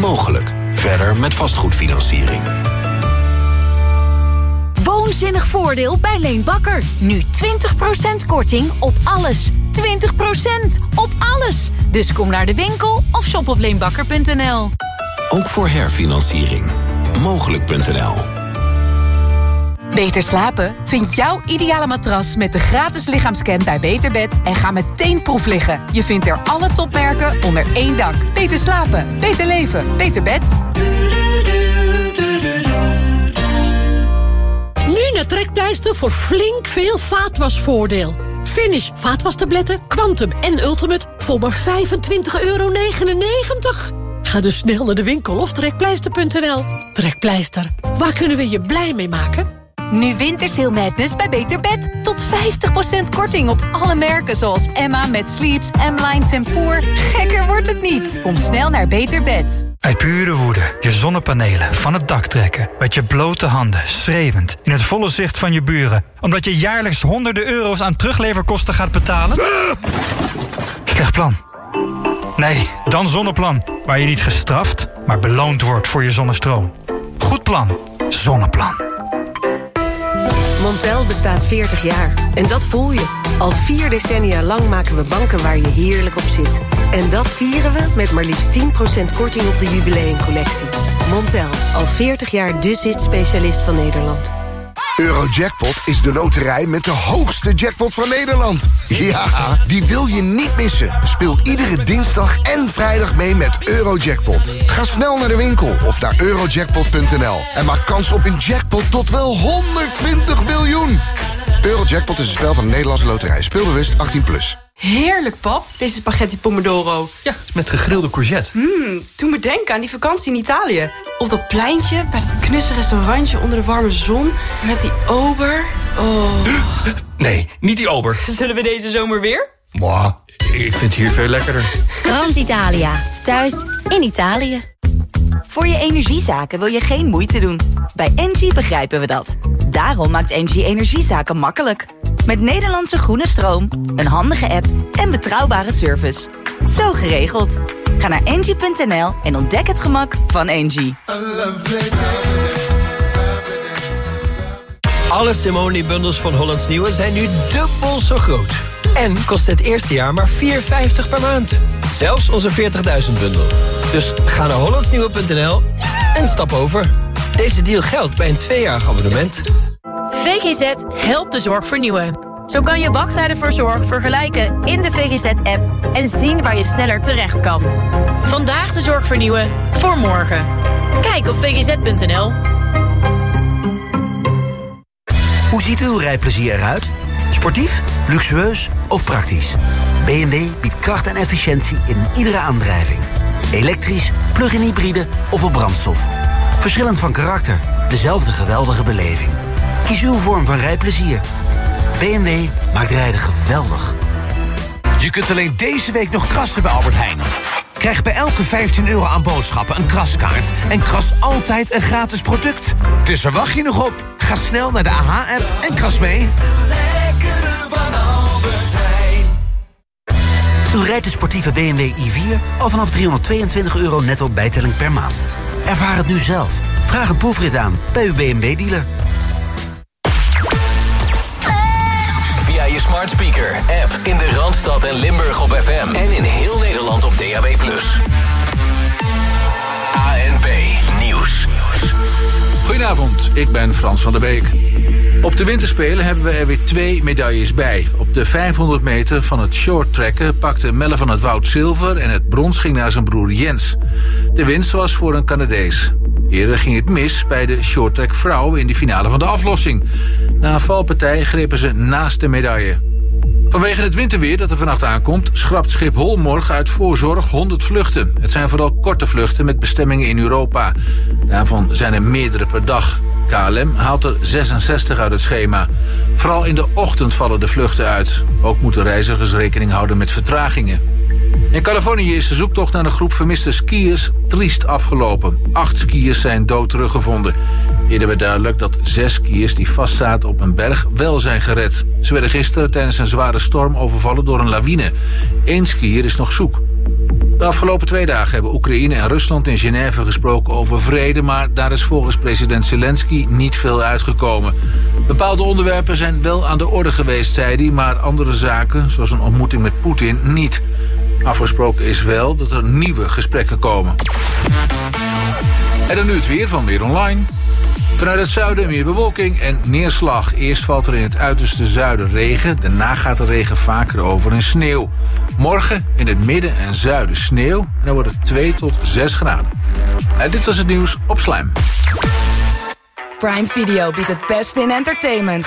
Mogelijk. Verder met vastgoedfinanciering. Woonzinnig voordeel bij Leen Bakker. Nu 20% korting op alles. 20% op alles. Dus kom naar de winkel of shop op leenbakker.nl. Ook voor herfinanciering. Mogelijk.nl. Beter slapen? Vind jouw ideale matras met de gratis lichaamscan bij Beterbed en ga meteen proef liggen. Je vindt er alle topmerken onder één dak. Beter slapen, beter leven, beter bed. Nu naar Trekpleister voor flink veel vaatwasvoordeel. Finish vaatwastabletten, Quantum en Ultimate voor maar 25,99 euro. Ga dus snel naar de winkel of trekpleister.nl. Trekpleister, waar kunnen we je blij mee maken? Nu Wintersale Madness bij Beter Bed. Tot 50% korting op alle merken zoals Emma met Sleeps, M-Line Tempoor. Gekker wordt het niet. Kom snel naar Beter Bed. Uit pure woede je zonnepanelen van het dak trekken. Met je blote handen, schreeuwend, in het volle zicht van je buren. Omdat je jaarlijks honderden euro's aan terugleverkosten gaat betalen? Slecht plan. Nee, dan Zonneplan. Waar je niet gestraft, maar beloond wordt voor je zonnestroom. Goed plan. Zonneplan. Montel bestaat 40 jaar. En dat voel je. Al vier decennia lang maken we banken waar je heerlijk op zit. En dat vieren we met maar liefst 10% korting op de jubileumcollectie. Montel, al 40 jaar de zit-specialist van Nederland. Eurojackpot is de loterij met de hoogste jackpot van Nederland. Ja, die wil je niet missen. Speel iedere dinsdag en vrijdag mee met Eurojackpot. Ga snel naar de winkel of naar eurojackpot.nl en maak kans op een jackpot tot wel 120 miljoen. Eurojackpot is een spel van de Nederlandse loterij. Speelbewust 18+. Plus. Heerlijk, pap, deze spaghetti pomodoro. Ja, met gegrilde courgette. Mmm, doe me denken aan die vakantie in Italië. Op dat pleintje, bij dat knusse restaurantje onder de warme zon. Met die ober. Oh. Nee, niet die ober. Zullen we deze zomer weer? Mwah, ik vind het hier veel lekkerder. Grand Italia. Thuis in Italië. Voor je energiezaken wil je geen moeite doen. Bij Engie begrijpen we dat. Daarom maakt Engie energiezaken makkelijk. Met Nederlandse groene stroom, een handige app en betrouwbare service. Zo geregeld. Ga naar engie.nl en ontdek het gemak van Engie. Alle Simone-bundels van Hollands Nieuwe zijn nu dubbel zo groot. En kost het eerste jaar maar 4,50 per maand. Zelfs onze 40.000-bundel. Dus ga naar hollandsnieuwe.nl en stap over. Deze deal geldt bij een tweejarig abonnement. VGZ helpt de zorg vernieuwen. Zo kan je wachttijden voor zorg vergelijken in de VGZ-app... en zien waar je sneller terecht kan. Vandaag de zorg vernieuwen voor morgen. Kijk op vgz.nl. Hoe ziet uw rijplezier eruit? Sportief, luxueus of praktisch? BMW biedt kracht en efficiëntie in iedere aandrijving. Elektrisch, plug-in hybride of op brandstof. Verschillend van karakter, dezelfde geweldige beleving. Kies uw vorm van rijplezier. BMW maakt rijden geweldig. Je kunt alleen deze week nog krassen bij Albert Heijn. Krijg bij elke 15 euro aan boodschappen een kraskaart... en kras altijd een gratis product. Dus waar wacht je nog op? Ga snel naar de AH-app en kras mee. U rijdt de sportieve BMW i4 al vanaf 322 euro netto bijtelling per maand. Ervaar het nu zelf. Vraag een proefrit aan bij uw BMW-dealer. Via je smart speaker, app in de Randstad en Limburg op FM. En in heel Nederland op DAB+. ANP Nieuws. Goedenavond, ik ben Frans van der Beek. Op de winterspelen hebben we er weer twee medailles bij. Op de 500 meter van het shorttrekken pakte Melle van het Woud zilver... en het brons ging naar zijn broer Jens. De winst was voor een Canadees. Eerder ging het mis bij de shorttrack vrouwen in de finale van de aflossing. Na een valpartij grepen ze naast de medaille. Vanwege het winterweer dat er vannacht aankomt... schrapt Schiphol morgen uit voorzorg 100 vluchten. Het zijn vooral korte vluchten met bestemmingen in Europa. Daarvan zijn er meerdere per dag. KLM haalt er 66 uit het schema. Vooral in de ochtend vallen de vluchten uit. Ook moeten reizigers rekening houden met vertragingen. In Californië is de zoektocht naar een groep vermiste skiers triest afgelopen. Acht skiers zijn dood teruggevonden. Eerder werd duidelijk dat zes skiers die vastzaten op een berg wel zijn gered. Ze werden gisteren tijdens een zware storm overvallen door een lawine. Eén skier is nog zoek. De afgelopen twee dagen hebben Oekraïne en Rusland in Genève gesproken over vrede... maar daar is volgens president Zelensky niet veel uitgekomen. Bepaalde onderwerpen zijn wel aan de orde geweest, zei hij... maar andere zaken, zoals een ontmoeting met Poetin, niet. Afgesproken is wel dat er nieuwe gesprekken komen. En dan nu het weer van Weer Online. Vanuit het zuiden meer bewolking en neerslag. Eerst valt er in het uiterste zuiden regen. Daarna gaat de regen vaker over in sneeuw. Morgen in het midden en zuiden sneeuw. En dan wordt het 2 tot 6 graden. En dit was het nieuws op Slijm. Prime Video biedt het beste in entertainment.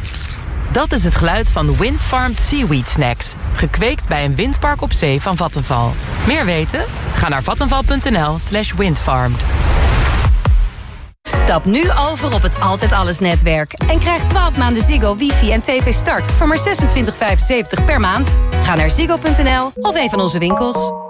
Dat is het geluid van Windfarmed Seaweed Snacks. Gekweekt bij een windpark op zee van Vattenval. Meer weten? Ga naar vattenval.nl slash windfarmed. Stap nu over op het Altijd Alles netwerk. En krijg 12 maanden Ziggo, wifi en tv start voor maar 26,75 per maand. Ga naar ziggo.nl of een van onze winkels.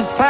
just pass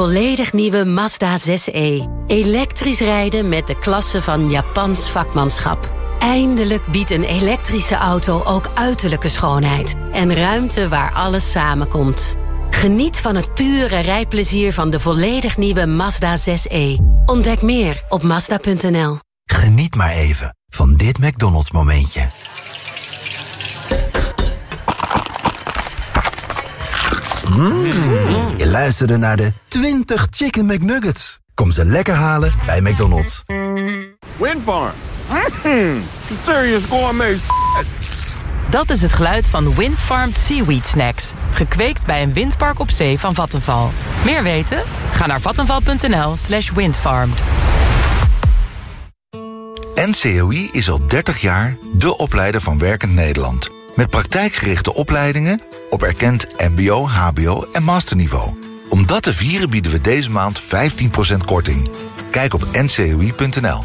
volledig nieuwe Mazda 6e. Elektrisch rijden met de klasse van Japans vakmanschap. Eindelijk biedt een elektrische auto ook uiterlijke schoonheid. En ruimte waar alles samenkomt. Geniet van het pure rijplezier van de volledig nieuwe Mazda 6e. Ontdek meer op Mazda.nl. Geniet maar even van dit McDonald's momentje. Mm. Je luisterde naar de 20 Chicken McNuggets. Kom ze lekker halen bij McDonald's. Windfarm. Mm. Serious gourmet. Dat is het geluid van Windfarmed Seaweed Snacks. Gekweekt bij een windpark op zee van Vattenval. Meer weten? Ga naar vattenval.nl slash windfarmed. NCOI is al 30 jaar de opleider van Werkend Nederland. Met praktijkgerichte opleidingen op erkend mbo, hbo en masterniveau. Om dat te vieren bieden we deze maand 15% korting. Kijk op ncoi.nl.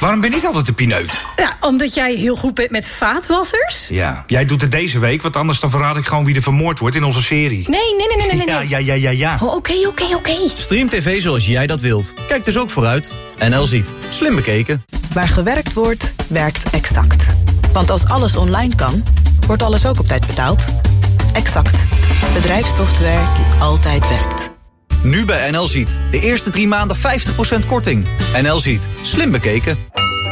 Waarom ben ik altijd de pineut? Ja, omdat jij heel goed bent met vaatwassers. Ja, jij doet het deze week, want anders dan verraad ik gewoon wie er vermoord wordt in onze serie. Nee, nee, nee, nee, nee. nee. Ja, ja, ja, ja, ja. Oh, Oké, oké, oké. Stream TV zoals jij dat wilt. Kijk dus ook vooruit. NL ziet. Slim bekeken. Waar gewerkt wordt, werkt Exact. Want als alles online kan, wordt alles ook op tijd betaald. Exact. Bedrijfssoftware die altijd werkt. Nu bij NL ziet. De eerste drie maanden 50% korting. NL ziet. Slim bekeken.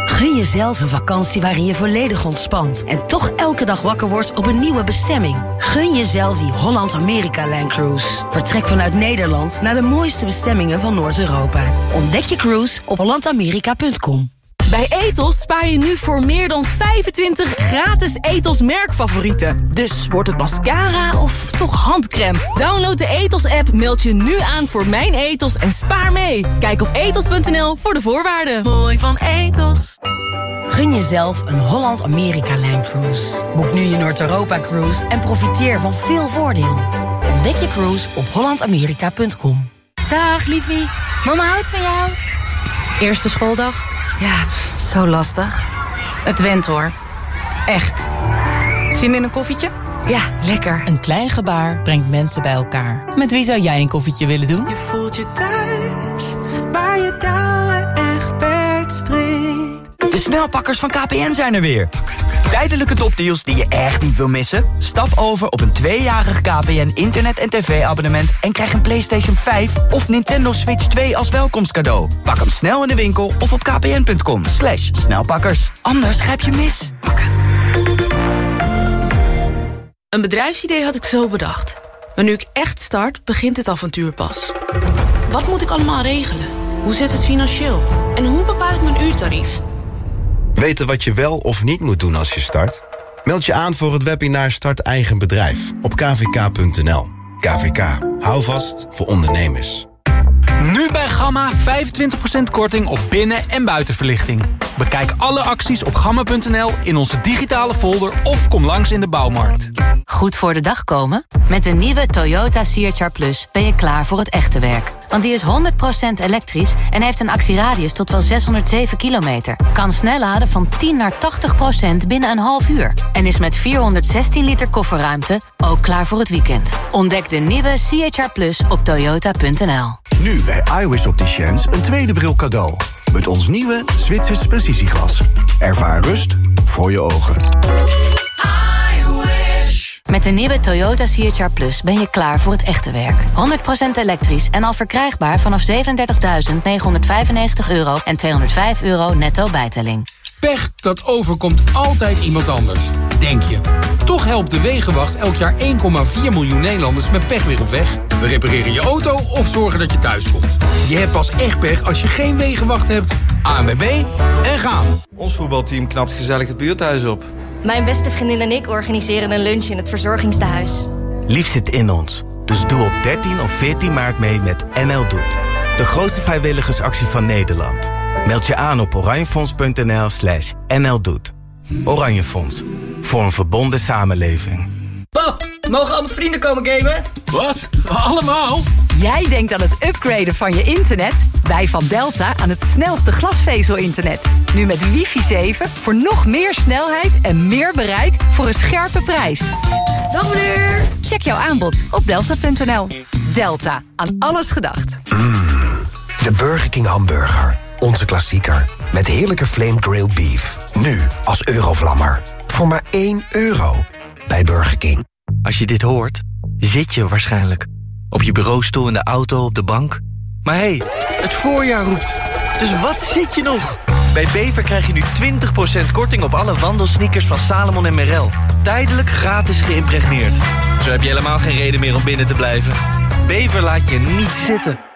Gun jezelf een vakantie waarin je volledig ontspant en toch elke dag wakker wordt op een nieuwe bestemming. Gun jezelf die Holland-Amerika-Line Cruise. Vertrek vanuit Nederland naar de mooiste bestemmingen van Noord-Europa. Ontdek je cruise op hollandamerika.com. Bij Etos spaar je nu voor meer dan 25 gratis Etos merkfavorieten. Dus wordt het mascara of toch handcrème? Download de Etos-app, meld je nu aan voor Mijn Etos en spaar mee. Kijk op etos.nl voor de voorwaarden. Mooi van Etos. Gun jezelf een Holland-Amerika-Line Cruise. Boek nu je Noord-Europa-cruise en profiteer van veel voordeel. Ontdek je cruise op hollandamerika.com. Dag, liefie. Mama houdt van jou. Eerste schooldag? Ja, pff, zo lastig. Het went hoor. Echt. Zin in een koffietje? Ja, lekker. Een klein gebaar brengt mensen bij elkaar. Met wie zou jij een koffietje willen doen? Je voelt je thuis, waar je touwen echt strikt. De snelpakkers van KPN zijn er weer. Tijdelijke topdeals die je echt niet wil missen? Stap over op een tweejarig KPN internet- en tv-abonnement... en krijg een PlayStation 5 of Nintendo Switch 2 als welkomstcadeau. Pak hem snel in de winkel of op kpn.com. Snelpakkers. Anders grijp je mis. Een bedrijfsidee had ik zo bedacht. Maar nu ik echt start, begint het avontuur pas. Wat moet ik allemaal regelen? Hoe zit het financieel? En hoe bepaal ik mijn uurtarief? Weten wat je wel of niet moet doen als je start? Meld je aan voor het webinar Start Eigen Bedrijf op kvk.nl. KVK. Hou vast voor ondernemers. Gamma 25% korting op binnen- en buitenverlichting. Bekijk alle acties op gamma.nl in onze digitale folder of kom langs in de bouwmarkt. Goed voor de dag komen? Met de nieuwe Toyota CHR Plus ben je klaar voor het echte werk. Want die is 100% elektrisch en heeft een actieradius tot wel 607 kilometer. Kan snel laden van 10 naar 80% binnen een half uur. En is met 416 liter kofferruimte ook klaar voor het weekend. Ontdek de nieuwe CHR Plus op toyota.nl. Nu bij iWis Een tweede bril cadeau. Met ons nieuwe Zwitsers precisieglas. Ervaar rust voor je ogen. Met de nieuwe Toyota CHR Plus ben je klaar voor het echte werk. 100% elektrisch en al verkrijgbaar vanaf 37.995 euro en 205 euro netto bijtelling. Pech, dat overkomt altijd iemand anders. Denk je. Toch helpt de Wegenwacht elk jaar 1,4 miljoen Nederlanders met pech weer op weg. We repareren je auto of zorgen dat je thuis komt. Je hebt pas echt pech als je geen Wegenwacht hebt. ANWB en gaan. Ons voetbalteam knapt gezellig het buurthuis op. Mijn beste vriendin en ik organiseren een lunch in het verzorgingstehuis. Lief zit in ons. Dus doe op 13 of 14 maart mee met NL Doet. De grootste vrijwilligersactie van Nederland. Meld je aan op oranjefonds.nl slash nldoet. Oranjefonds. Voor een verbonden samenleving. Pap, mogen al mijn vrienden komen gamen? Wat? Allemaal? Jij denkt aan het upgraden van je internet? Wij van Delta aan het snelste glasvezel-internet. Nu met wifi 7 voor nog meer snelheid en meer bereik voor een scherpe prijs. Dag meneer! Check jouw aanbod op delta.nl. Delta, aan alles gedacht. Mm, de Burger King hamburger onze klassieker. Met heerlijke flame grilled beef. Nu als eurovlammer. Voor maar 1 euro. Bij Burger King. Als je dit hoort, zit je waarschijnlijk. Op je bureaustoel, in de auto, op de bank. Maar hé, hey, het voorjaar roept. Dus wat zit je nog? Bij Bever krijg je nu 20% korting op alle wandelsneakers van Salomon en Merrell. Tijdelijk gratis geïmpregneerd. Zo heb je helemaal geen reden meer om binnen te blijven. Bever laat je niet zitten.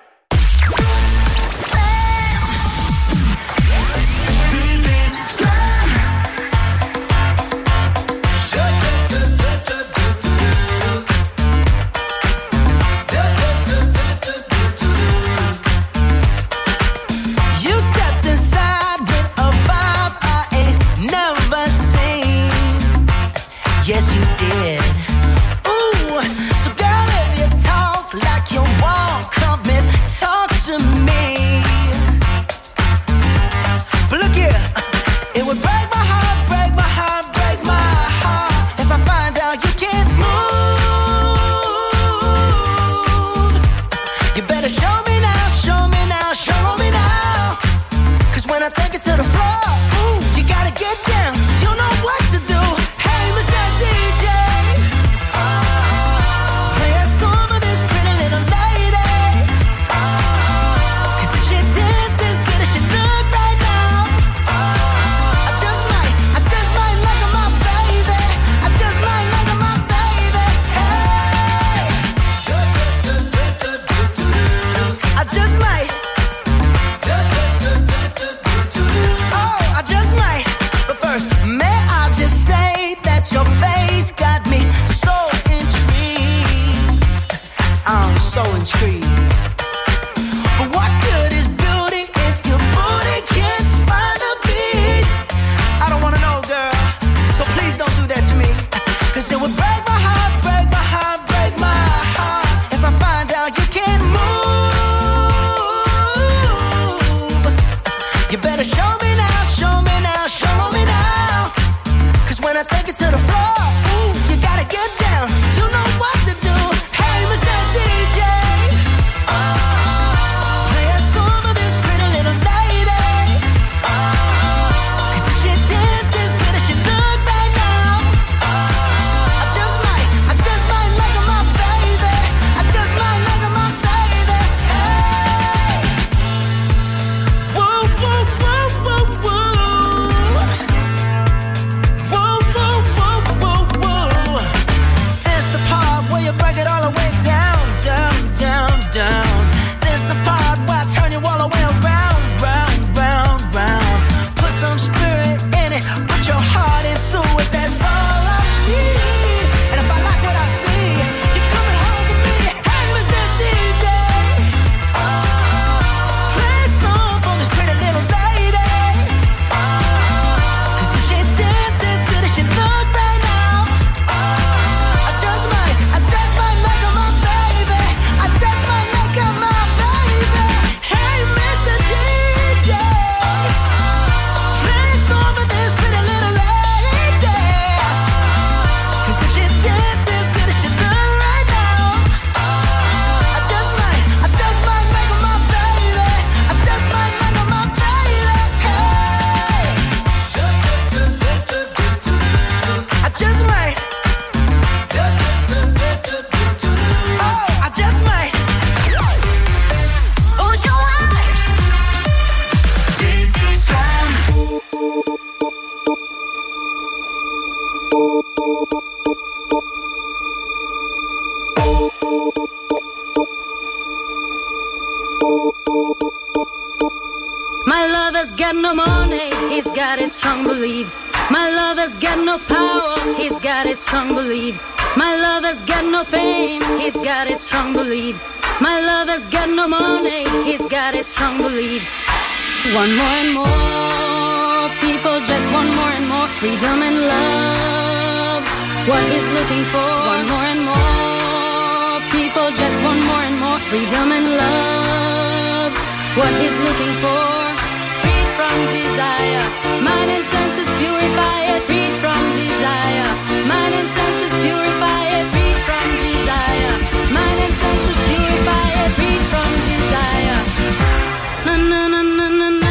My lover's got no money, he's got his strong beliefs. One more and more people just want more and more freedom and love. What he's looking for, one more and more people just want more and more freedom and love. What he's looking for, freed from desire, mind and senses purify it. Freed from desire, mind and senses purify it na na na na na.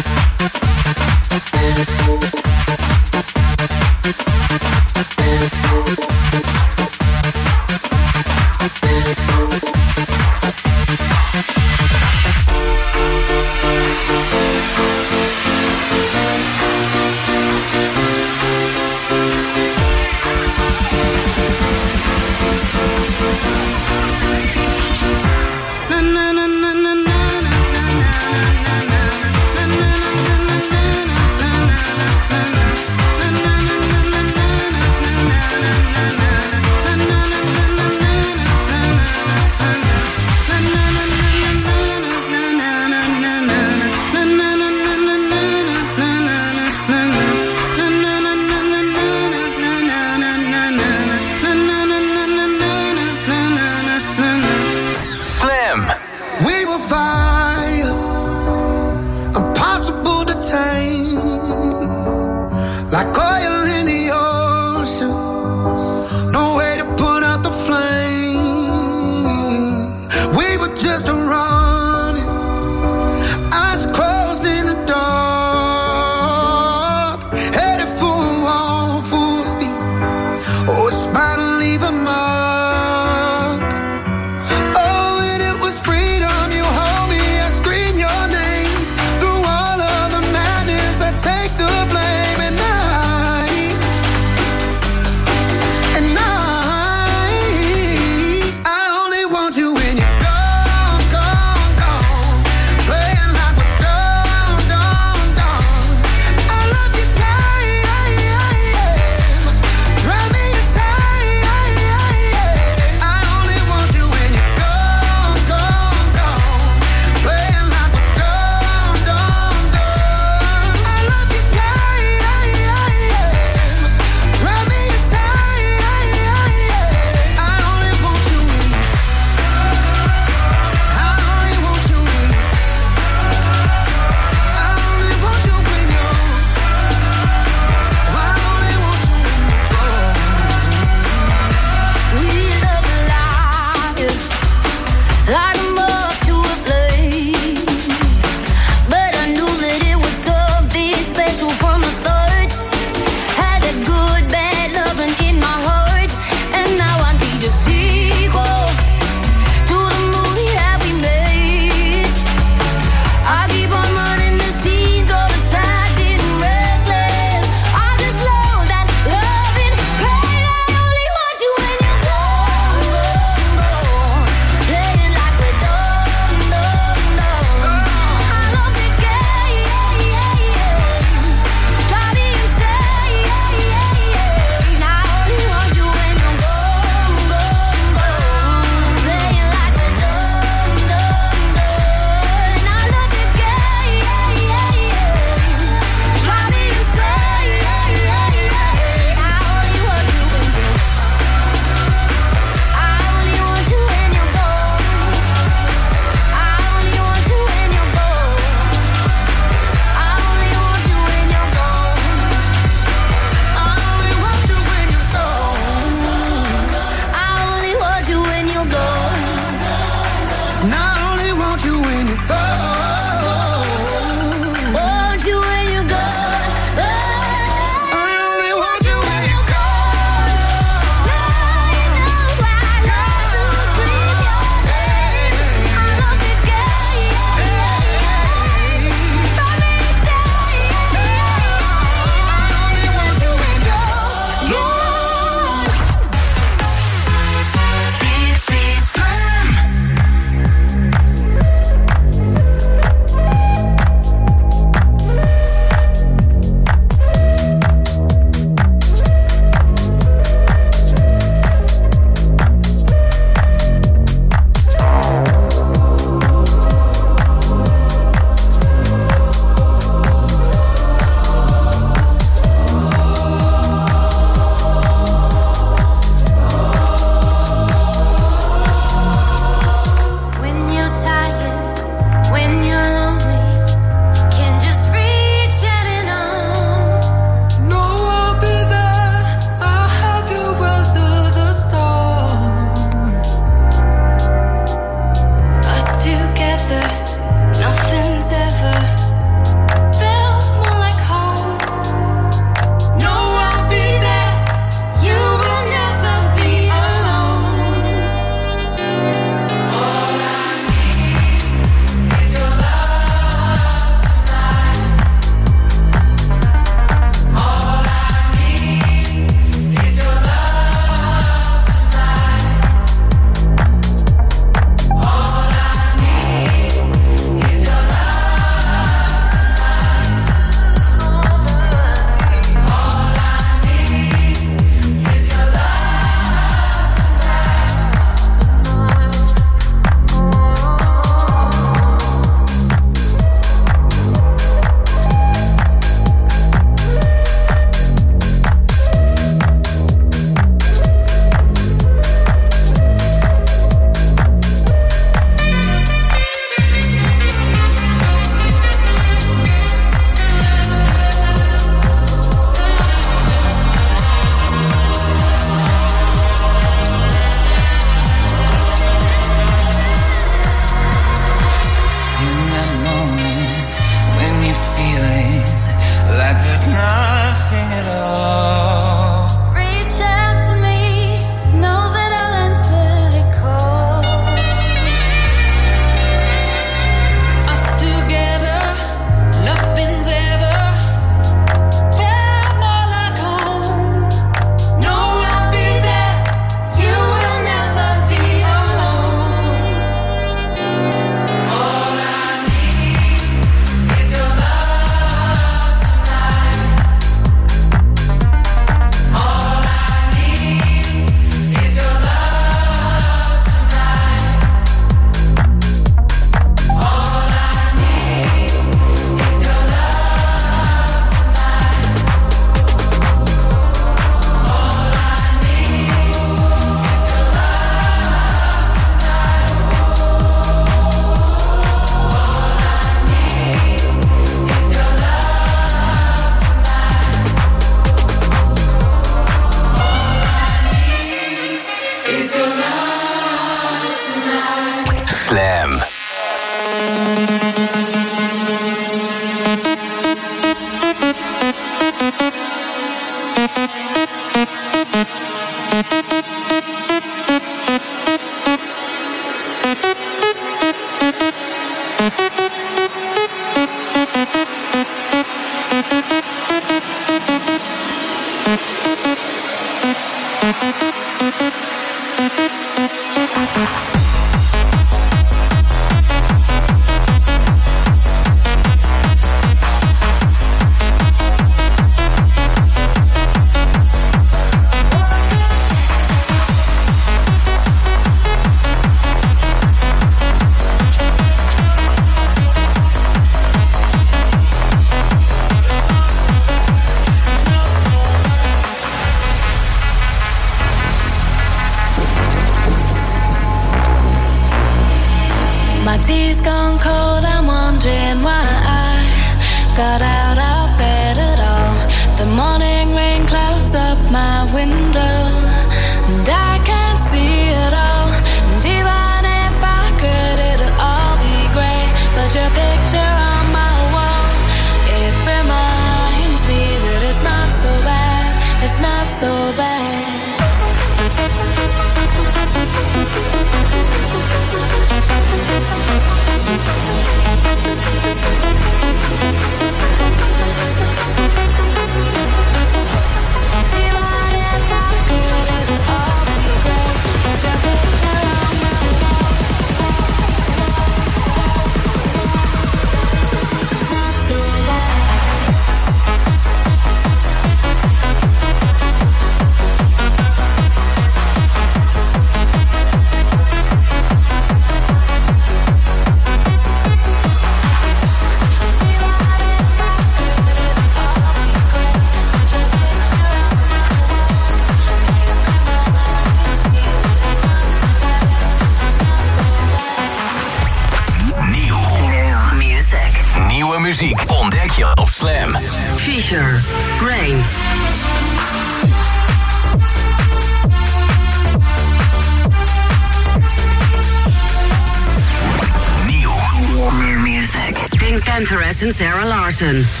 Hilton.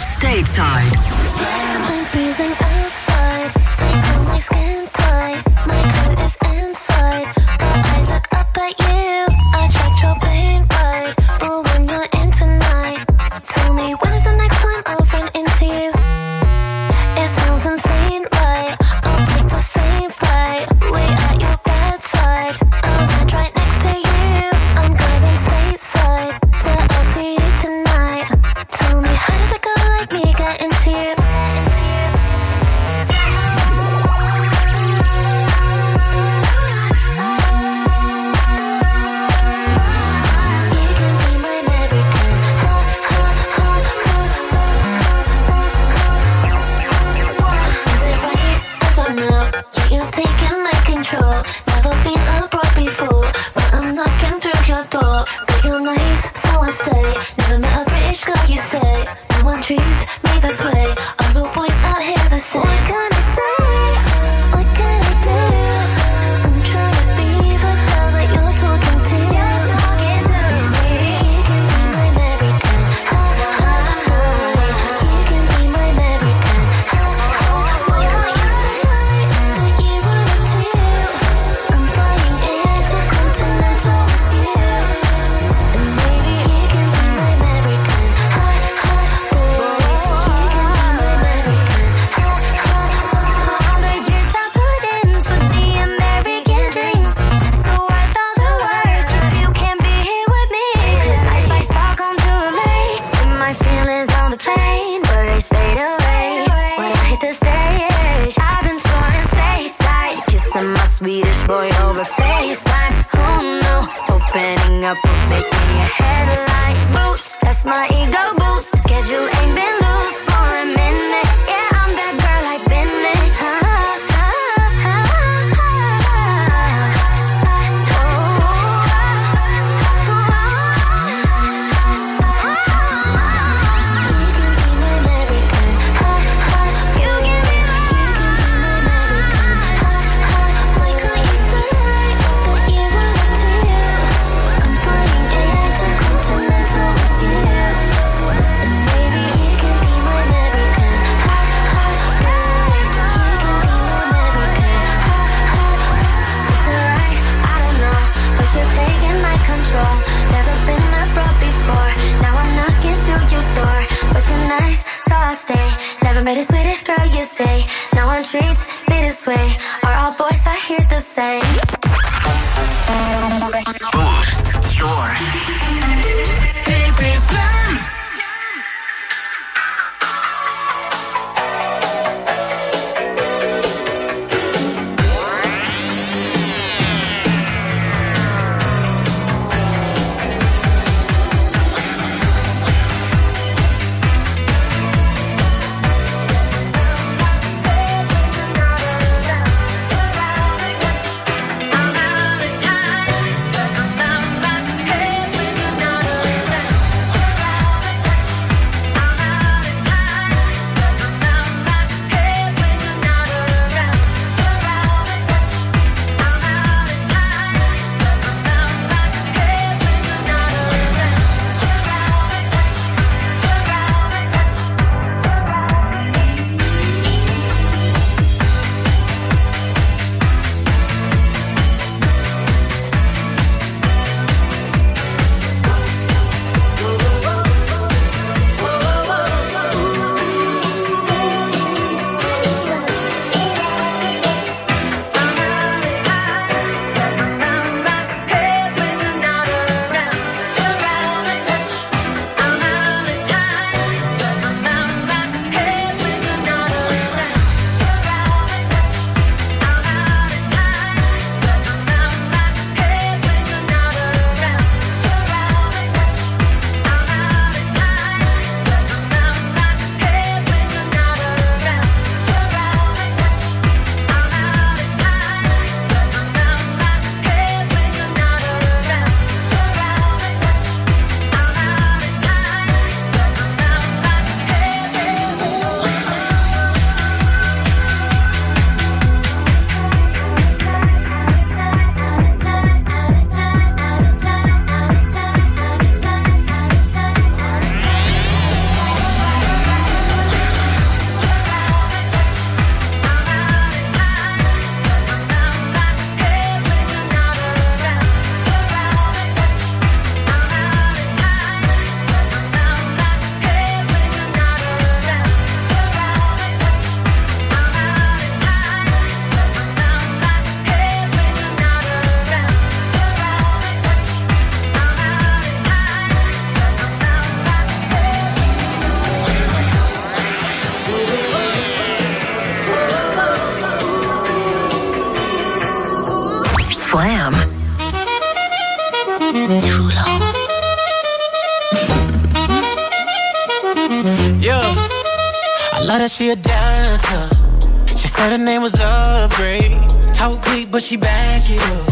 She back it up.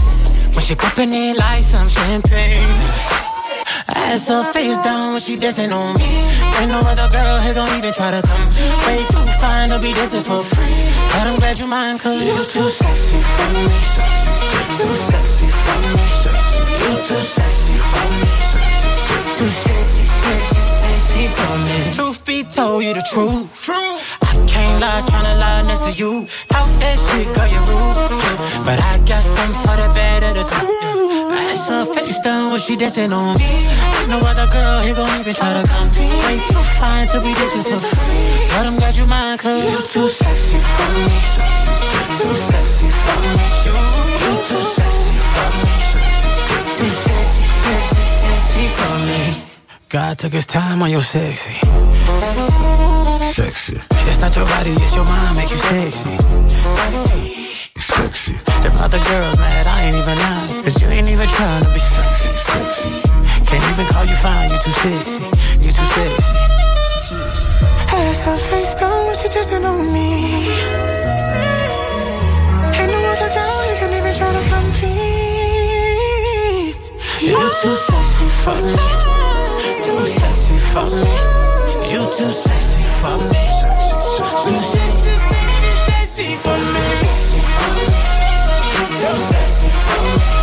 When she poppin' it like some champagne. Ass her face down when she dancing on me. Ain't no other girl here gon' even try to come. Way too fine to be dancing for free. But I'm glad you mind, cause you too sexy for me. Too sexy for me. You too sexy for me. Too sexy, sexy, sexy for me. Truth be told, you the truth. I can't lie, tryna lie next to you. Talk that shit, girl, you rude. yeah. But I got something for the better to do. Ass her face down when she dancing on me. Ain't no other girl here gon' even try to come. Way too fine to be dancing for free. But I'm glad you mind, cause you too sexy for me. Too sexy for me. You too sexy for me. Too sexy, sexy, sexy for me. God took his time on your sexy. Sexy. It's not your body, it's your mind make you sexy. Sexy. Them other girls mad, I ain't even lying. Cause you ain't even trying to be sexy. sexy. Can't even call you fine, you too sexy. You too sexy. As her face down when she dancing on me. Ain't no other girl you can even try to compete. You're too sexy for me. Too sexy for me. You too sexy for me. Too sexy, for me. Too sexy for me.